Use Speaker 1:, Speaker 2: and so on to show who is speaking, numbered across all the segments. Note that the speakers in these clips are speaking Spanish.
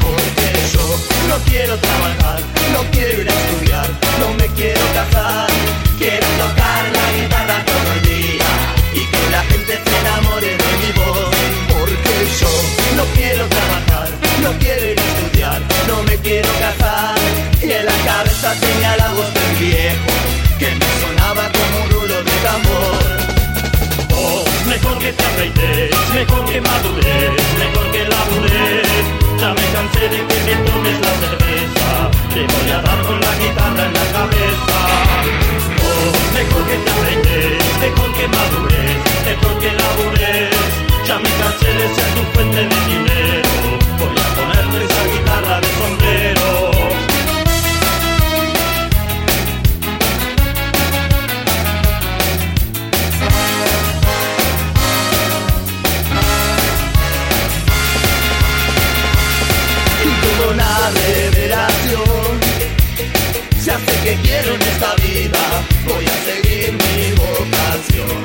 Speaker 1: porque yo no quiero trabajar, no quiero ir a estudiar, no me quiero casar, quiero tocar la guitarra todo el día y que la gente se enamore de mi voz porque yo no quiero trabajar, no quiero ir a estudiar, no me quiero casar y en la cabeza tenía la voz del viejo que me sonaba como un rulo de tambor.
Speaker 2: Oh, mejor que te afeites, mejor que madures quiero en esta vida, voy a seguir mi vocación.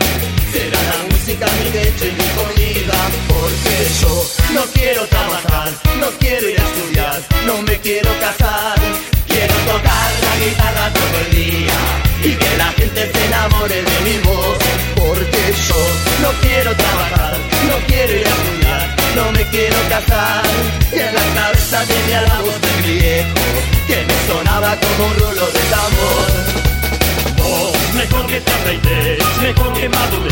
Speaker 2: Será la música mi leche y mi comida, porque yo no quiero trabajar, no quiero ir a estudiar, no me quiero casar. Quiero tocar la guitarra todo el día y que la gente se enamore de mi voz, porque yo no quiero trabajar, no quiero ir a estudiar, no me quiero casar. Y en la cabeza tenía la voz del viejo que me sonaba como un rulo de tambor.
Speaker 1: Oh, mejor que te afeites, mejor que labures.